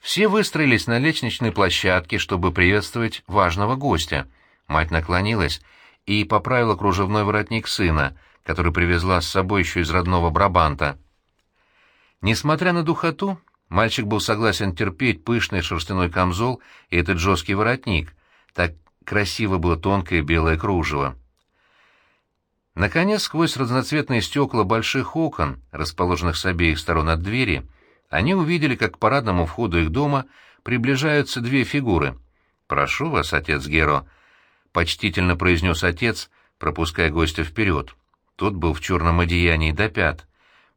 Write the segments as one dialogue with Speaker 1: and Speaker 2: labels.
Speaker 1: Все выстроились на лестничной площадке, чтобы приветствовать важного гостя. Мать наклонилась и поправила кружевной воротник сына, который привезла с собой еще из родного Брабанта. Несмотря на духоту, мальчик был согласен терпеть пышный шерстяной камзол и этот жесткий воротник. Так красиво было тонкое белое кружево. Наконец, сквозь разноцветные стекла больших окон, расположенных с обеих сторон от двери, они увидели, как к парадному входу их дома приближаются две фигуры. «Прошу вас, отец Геро», — почтительно произнес отец, пропуская гостя вперед. Тот был в черном одеянии до пят.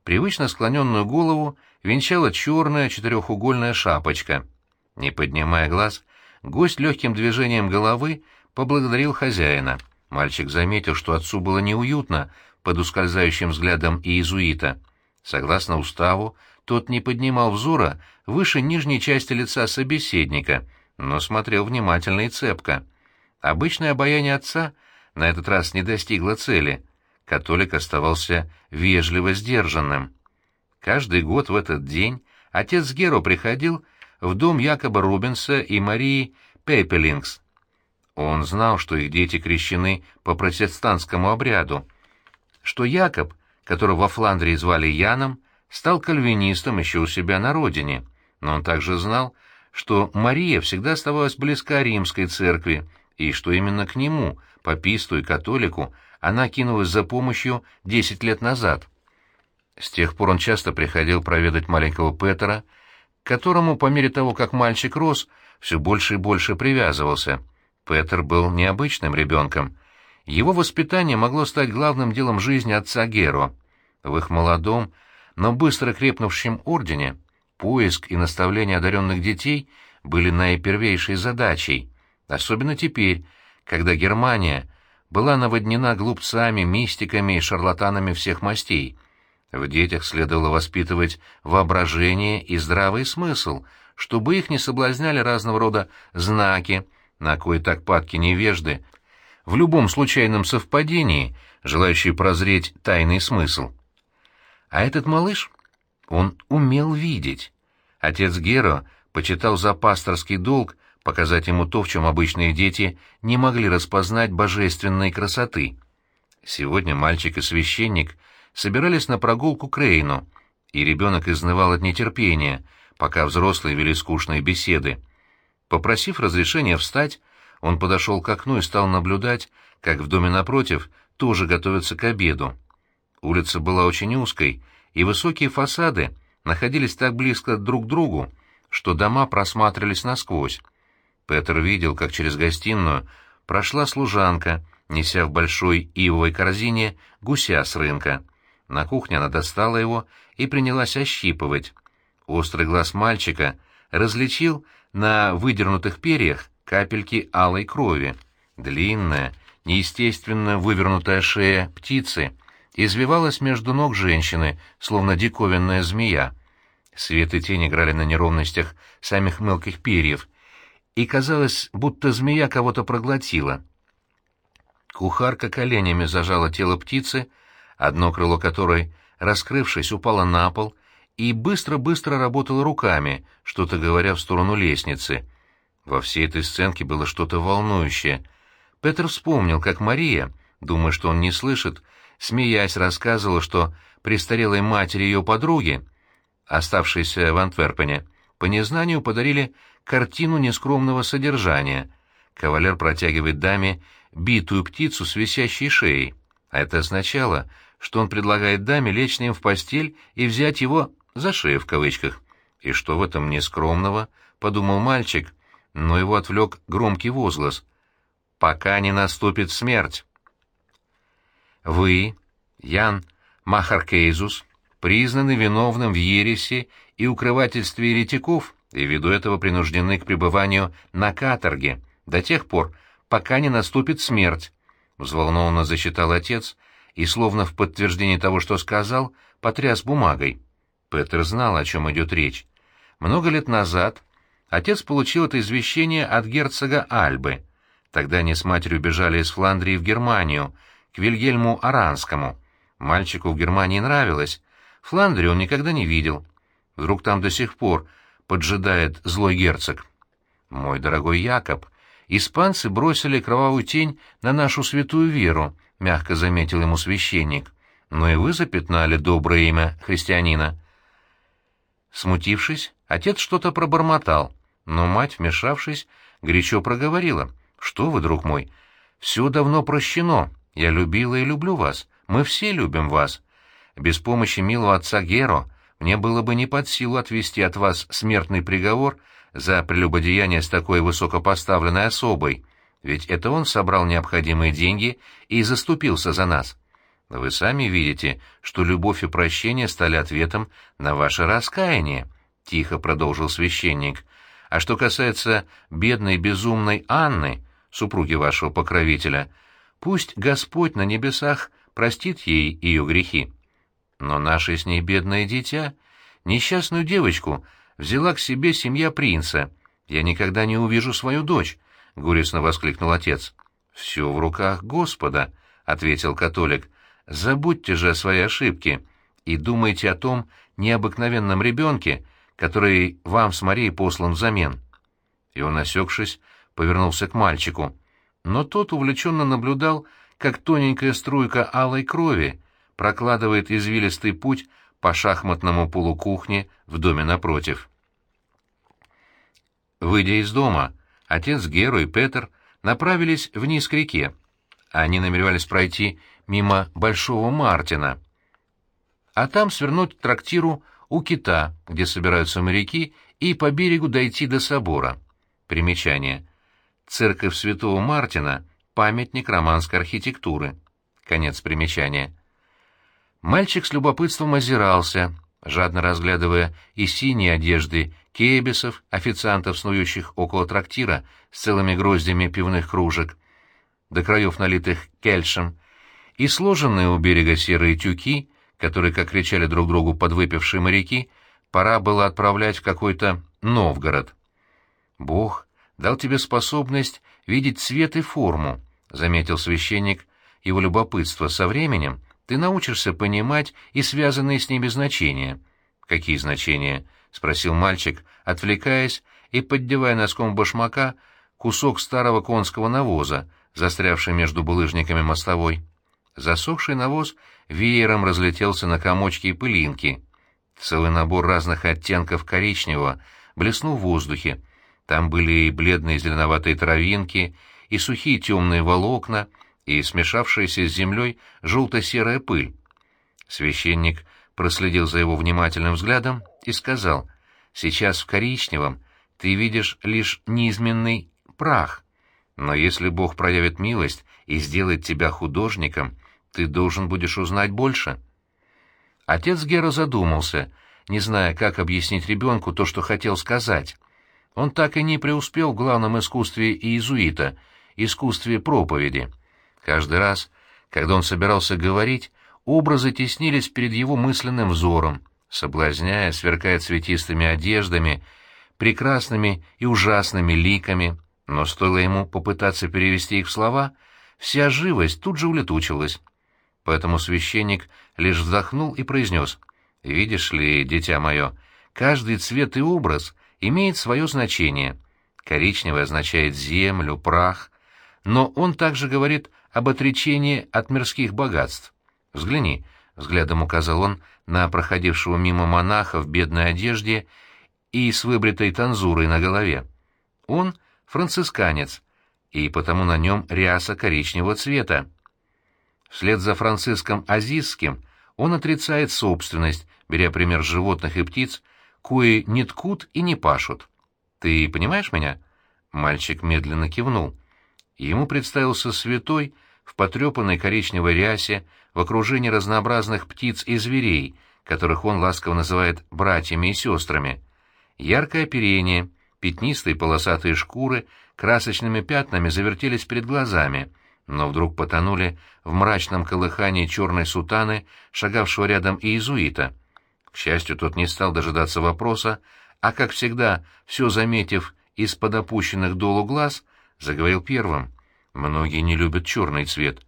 Speaker 1: Привычно склоненную голову венчала черная четырехугольная шапочка. Не поднимая глаз, гость легким движением головы поблагодарил хозяина — Мальчик заметил, что отцу было неуютно под ускользающим взглядом иезуита. Согласно уставу, тот не поднимал взора выше нижней части лица собеседника, но смотрел внимательно и цепко. Обычное обаяние отца на этот раз не достигло цели. Католик оставался вежливо сдержанным. Каждый год в этот день отец Геро приходил в дом Якоба Рубенса и Марии Пепелингс, он знал, что их дети крещены по протестантскому обряду, что Якоб, которого во Фландрии звали Яном, стал кальвинистом еще у себя на родине, но он также знал, что Мария всегда оставалась близка римской церкви, и что именно к нему, паписту и католику, она кинулась за помощью десять лет назад. С тех пор он часто приходил проведать маленького Петера, которому, по мере того, как мальчик рос, все больше и больше привязывался — Петер был необычным ребенком. Его воспитание могло стать главным делом жизни отца Геро. В их молодом, но быстро крепнувшем ордене поиск и наставление одаренных детей были наипервейшей задачей, особенно теперь, когда Германия была наводнена глупцами, мистиками и шарлатанами всех мастей. В детях следовало воспитывать воображение и здравый смысл, чтобы их не соблазняли разного рода знаки, на кое так падки невежды, в любом случайном совпадении, желающие прозреть тайный смысл. А этот малыш, он умел видеть. Отец Геро почитал за пасторский долг показать ему то, в чем обычные дети не могли распознать божественной красоты. Сегодня мальчик и священник собирались на прогулку к Рейну, и ребенок изнывал от нетерпения, пока взрослые вели скучные беседы. Попросив разрешения встать, он подошел к окну и стал наблюдать, как в доме напротив тоже готовятся к обеду. Улица была очень узкой, и высокие фасады находились так близко друг к другу, что дома просматривались насквозь. Петр видел, как через гостиную прошла служанка, неся в большой ивовой корзине гуся с рынка. На кухне она достала его и принялась ощипывать. Острый глаз мальчика различил на выдернутых перьях капельки алой крови. Длинная, неестественно вывернутая шея птицы извивалась между ног женщины, словно диковинная змея. Свет и тень играли на неровностях самих мелких перьев, и казалось, будто змея кого-то проглотила. Кухарка коленями зажала тело птицы, одно крыло которой, раскрывшись, упало на пол, и быстро-быстро работала руками, что-то говоря в сторону лестницы. Во всей этой сценке было что-то волнующее. Петр вспомнил, как Мария, думая, что он не слышит, смеясь, рассказывала, что престарелой матери ее подруги, оставшейся в Антверпене, по незнанию подарили картину нескромного содержания. Кавалер протягивает даме битую птицу с висящей шеей. А это означало, что он предлагает даме лечь с ним в постель и взять его за шею в кавычках. И что в этом нескромного, подумал мальчик, но его отвлек громкий возглас. «Пока не наступит смерть». Вы, Ян Махаркейзус, признаны виновным в ересе и укрывательстве еретиков и ввиду этого принуждены к пребыванию на каторге до тех пор, пока не наступит смерть, — взволнованно засчитал отец и, словно в подтверждение того, что сказал, потряс бумагой. Петер знал, о чем идет речь. Много лет назад отец получил это извещение от герцога Альбы. Тогда они с матерью бежали из Фландрии в Германию, к Вильгельму Аранскому. Мальчику в Германии нравилось. Фландрию он никогда не видел. Вдруг там до сих пор поджидает злой герцог. Мой дорогой Якоб, испанцы бросили кровавую тень на нашу святую веру, мягко заметил ему священник. Но и вы запятнали доброе имя христианина. Смутившись, отец что-то пробормотал, но мать, вмешавшись, горячо проговорила. «Что вы, друг мой, все давно прощено. Я любила и люблю вас. Мы все любим вас. Без помощи милого отца Геро мне было бы не под силу отвести от вас смертный приговор за прелюбодеяние с такой высокопоставленной особой, ведь это он собрал необходимые деньги и заступился за нас. Вы сами видите, что любовь и прощение стали ответом на ваше раскаяние, — тихо продолжил священник. А что касается бедной безумной Анны, супруги вашего покровителя, пусть Господь на небесах простит ей ее грехи. Но наше с ней бедное дитя, несчастную девочку, взяла к себе семья принца. Я никогда не увижу свою дочь, — горестно воскликнул отец. — Все в руках Господа, — ответил католик. — Забудьте же о своей ошибке и думайте о том необыкновенном ребенке, который вам с Марией послан взамен. И он, осекшись, повернулся к мальчику. Но тот увлеченно наблюдал, как тоненькая струйка алой крови прокладывает извилистый путь по шахматному полу кухни в доме напротив. Выйдя из дома, отец Геру и Петер направились вниз к реке. Они намеревались пройти мимо Большого Мартина, а там свернуть к трактиру у кита, где собираются моряки, и по берегу дойти до собора. Примечание. Церковь Святого Мартина — памятник романской архитектуры. Конец примечания. Мальчик с любопытством озирался, жадно разглядывая и синие одежды кебесов, официантов, снующих около трактира с целыми гроздями пивных кружек, до краев налитых кельшем, и сложенные у берега серые тюки, которые, как кричали друг другу подвыпившие моряки, пора было отправлять в какой-то Новгород. «Бог дал тебе способность видеть цвет и форму», — заметил священник его любопытство. «Со временем ты научишься понимать и связанные с ними значения». «Какие значения?» — спросил мальчик, отвлекаясь и поддевая носком башмака кусок старого конского навоза, застрявший между булыжниками мостовой. Засохший навоз веером разлетелся на комочки и пылинки. Целый набор разных оттенков коричневого блеснул в воздухе. Там были и бледные зеленоватые травинки, и сухие темные волокна, и смешавшаяся с землей желто-серая пыль. Священник проследил за его внимательным взглядом и сказал, «Сейчас в коричневом ты видишь лишь неизменный прах, но если Бог проявит милость и сделает тебя художником, ты должен будешь узнать больше. Отец Гера задумался, не зная, как объяснить ребенку то, что хотел сказать. Он так и не преуспел в главном искусстве иезуита — искусстве проповеди. Каждый раз, когда он собирался говорить, образы теснились перед его мысленным взором, соблазняя, сверкая цветистыми одеждами, прекрасными и ужасными ликами, но стоило ему попытаться перевести их в слова, вся живость тут же улетучилась. Поэтому священник лишь вздохнул и произнес, «Видишь ли, дитя мое, каждый цвет и образ имеет свое значение. Коричневый означает землю, прах, но он также говорит об отречении от мирских богатств. Взгляни, — взглядом указал он на проходившего мимо монаха в бедной одежде и с выбритой танзурой на голове. Он францисканец, и потому на нем ряса коричневого цвета. Вслед за Франциском Азизским он отрицает собственность, беря пример животных и птиц, кои не ткут и не пашут. Ты понимаешь меня? Мальчик медленно кивнул. Ему представился святой в потрепанной коричневой рясе, в окружении разнообразных птиц и зверей, которых он ласково называет братьями и сестрами. Яркое оперение, пятнистые полосатые шкуры красочными пятнами завертелись перед глазами — но вдруг потонули в мрачном колыхании черной сутаны, шагавшего рядом иезуита. К счастью, тот не стал дожидаться вопроса, а, как всегда, все заметив из-под опущенных долу глаз, заговорил первым. Многие не любят черный цвет.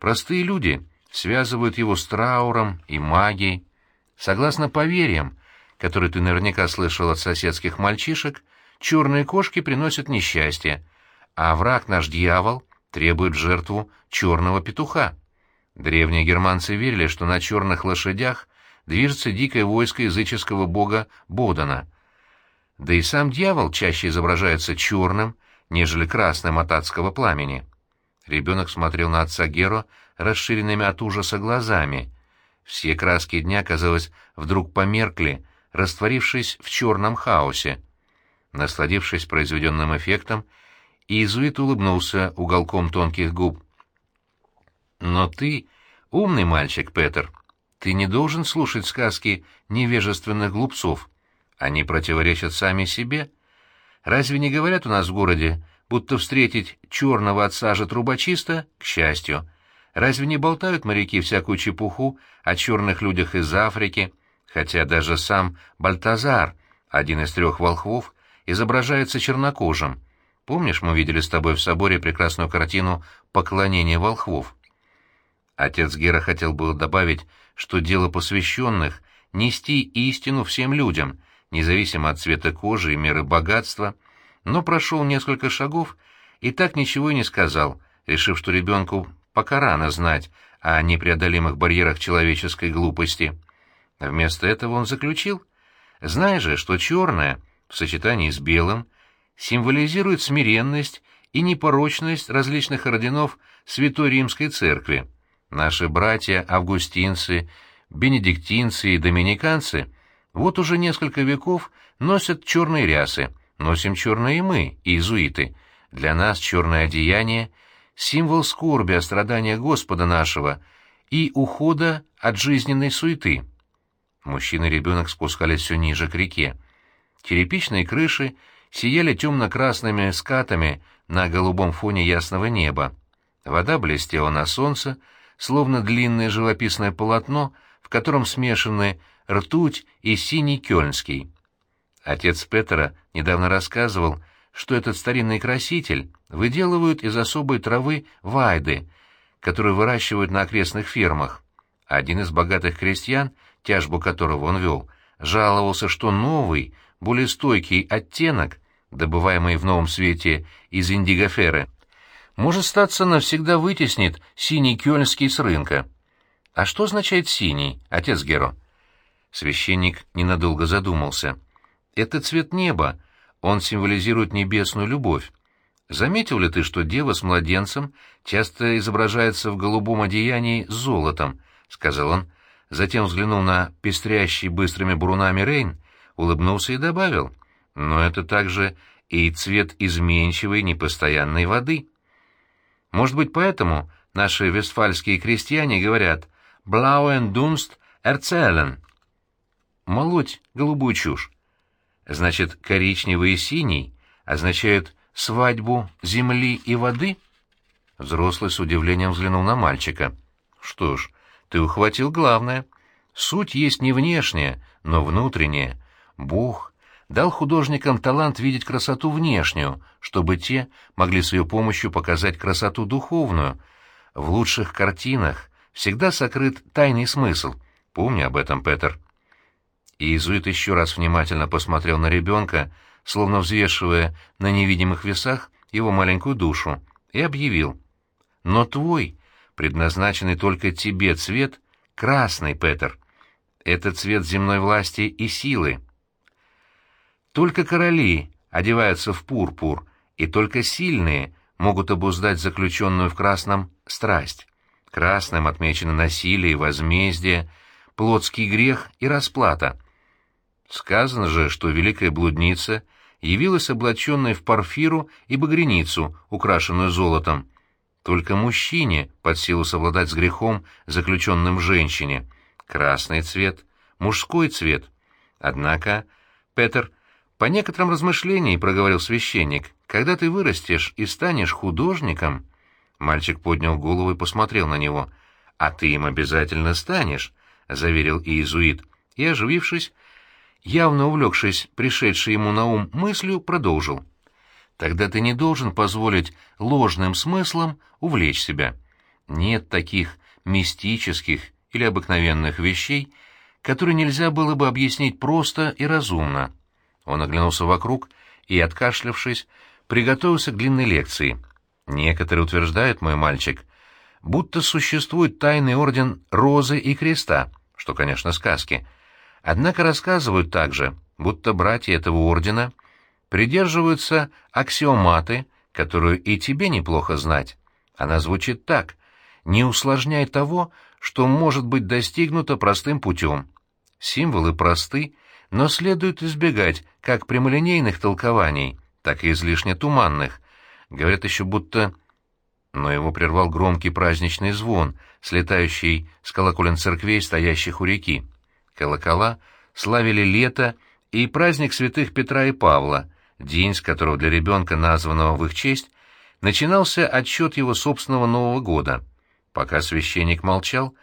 Speaker 1: Простые люди связывают его с трауром и магией. Согласно поверьям, который ты наверняка слышал от соседских мальчишек, черные кошки приносят несчастье, а враг наш дьявол требует жертву черного петуха. Древние германцы верили, что на черных лошадях движется дикое войско языческого бога Бодана. Да и сам дьявол чаще изображается черным, нежели красным от адского пламени. Ребенок смотрел на отца Геро расширенными от ужаса глазами. Все краски дня, казалось, вдруг померкли, растворившись в черном хаосе. Насладившись произведенным эффектом, Иезуит улыбнулся уголком тонких губ. «Но ты, умный мальчик, Петер, ты не должен слушать сказки невежественных глупцов. Они противоречат сами себе. Разве не говорят у нас в городе, будто встретить черного от сажи трубочиста — к счастью? Разве не болтают моряки всякую чепуху о черных людях из Африки, хотя даже сам Бальтазар, один из трех волхвов, изображается чернокожим? Помнишь, мы видели с тобой в соборе прекрасную картину «Поклонение волхвов»? Отец Гера хотел было добавить, что дело посвященных — нести истину всем людям, независимо от цвета кожи и меры богатства, но прошел несколько шагов и так ничего и не сказал, решив, что ребенку пока рано знать о непреодолимых барьерах человеческой глупости. Вместо этого он заключил, зная же, что черное, в сочетании с белым, символизирует смиренность и непорочность различных орденов Святой Римской Церкви. Наши братья-августинцы, бенедиктинцы и доминиканцы вот уже несколько веков носят черные рясы, носим черные и мы, иезуиты. Для нас черное одеяние — символ скорби о страданиях Господа нашего и ухода от жизненной суеты. Мужчина и ребенок спускались все ниже к реке. Черепичные крыши сияли темно-красными скатами на голубом фоне ясного неба. Вода блестела на солнце, словно длинное живописное полотно, в котором смешаны ртуть и синий кёльнский. Отец Петера недавно рассказывал, что этот старинный краситель выделывают из особой травы вайды, которую выращивают на окрестных фермах. Один из богатых крестьян, тяжбу которого он вел, жаловался, что новый, более стойкий оттенок, добываемый в новом свете из индигоферы, может статься навсегда вытеснит синий кёльнский с рынка. А что означает синий, отец Геро? Священник ненадолго задумался. Это цвет неба, он символизирует небесную любовь. Заметил ли ты, что дева с младенцем часто изображается в голубом одеянии с золотом? — сказал он. Затем взглянул на пестрящий быстрыми бурунами Рейн, улыбнулся и добавил. Но это также и цвет изменчивой непостоянной воды. Может быть, поэтому наши вестфальские крестьяне говорят «blauen Dunst erzählen» — «молоть голубую чушь». Значит, коричневый и синий означают свадьбу земли и воды? Взрослый с удивлением взглянул на мальчика. Что ж, ты ухватил главное. Суть есть не внешняя, но внутренняя. Бог дал художникам талант видеть красоту внешнюю, чтобы те могли с ее помощью показать красоту духовную. В лучших картинах всегда сокрыт тайный смысл. Помни об этом, Петер. Иезуит еще раз внимательно посмотрел на ребенка, словно взвешивая на невидимых весах его маленькую душу, и объявил. «Но твой, предназначенный только тебе цвет, красный, Петер. Это цвет земной власти и силы». Только короли одеваются в пурпур, и только сильные могут обуздать заключенную в красном страсть. Красным отмечено насилие и возмездие, плотский грех и расплата. Сказано же, что великая блудница явилась облаченной в парфиру и багряницу, украшенную золотом. Только мужчине под силу совладать с грехом, заключенным женщине. Красный цвет, мужской цвет. Однако Петер по некоторым размышлениям, проговорил священник, когда ты вырастешь и станешь художником... Мальчик поднял голову и посмотрел на него. «А ты им обязательно станешь», — заверил иезуит, и, оживившись, явно увлекшись пришедшей ему на ум мыслью, продолжил. «Тогда ты не должен позволить ложным смыслам увлечь себя. Нет таких мистических или обыкновенных вещей, которые нельзя было бы объяснить просто и разумно. Он оглянулся вокруг и, откашлявшись, приготовился к длинной лекции. Некоторые утверждают, мой мальчик, будто существует тайный орден Розы и Креста, что, конечно, сказки. Однако рассказывают также, будто братья этого ордена придерживаются аксиоматы, которую и тебе неплохо знать. Она звучит так «Не усложняй того, что может быть достигнуто простым путем». Символы просты, но следует избегать как прямолинейных толкований, так и излишне туманных. Говорят еще будто... Но его прервал громкий праздничный звон, слетающий с колоколен церквей, стоящих у реки. Колокола славили лето и праздник святых Петра и Павла, день, с которого для ребенка, названного в их честь, начинался отсчет его собственного Нового года. Пока священник молчал,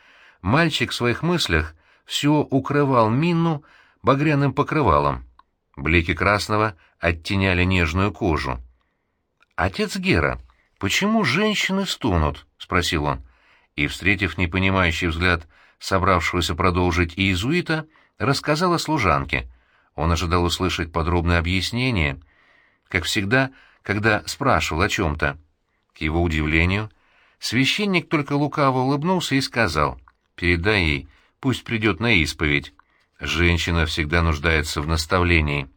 Speaker 1: мальчик в своих мыслях все укрывал Минну багряным покрывалом. Блики красного оттеняли нежную кожу. «Отец Гера, почему женщины стонут?» — спросил он. И, встретив непонимающий взгляд собравшегося продолжить иезуита, рассказал о служанке. Он ожидал услышать подробное объяснение, как всегда, когда спрашивал о чем-то. К его удивлению, священник только лукаво улыбнулся и сказал, «Передай ей, пусть придет на исповедь. Женщина всегда нуждается в наставлении».